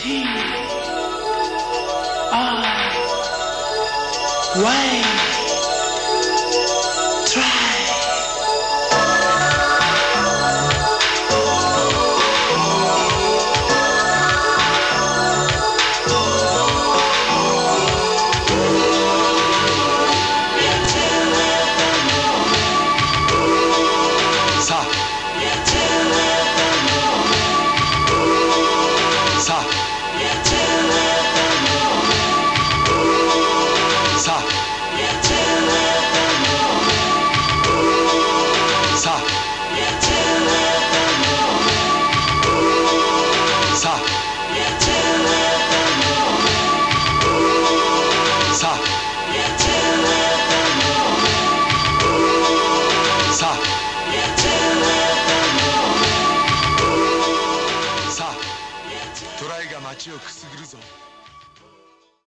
T R Y. 街をくすぐるぞ。